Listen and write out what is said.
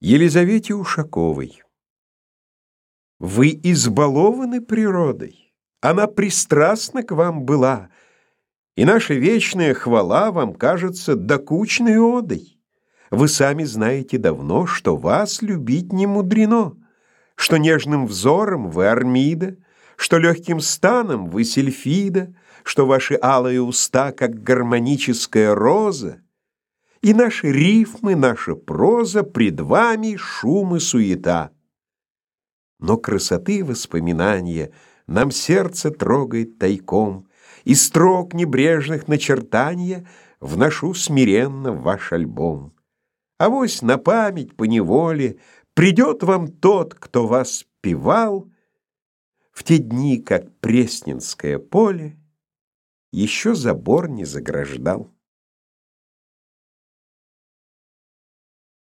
Елизавете Ушаковой. Вы избалованы природой, Она пристрастна к вам была, И наша вечная хвала Вам кажется докучной одой. Вы сами знаете давно, Что вас любить не мудрено, Что нежным взором вы Армида, Что легким станом вы Сильфида, Что ваши алые уста, Как гармоническая роза, и наши рифмы, наша проза пред вами шум и суета. Но красоты воспоминания нам сердце трогает тайком, и строк небрежных начертания вношу смиренно в ваш альбом. А вось на память по неволе придет вам тот, кто вас певал в те дни, как Пресненское поле еще забор не заграждал.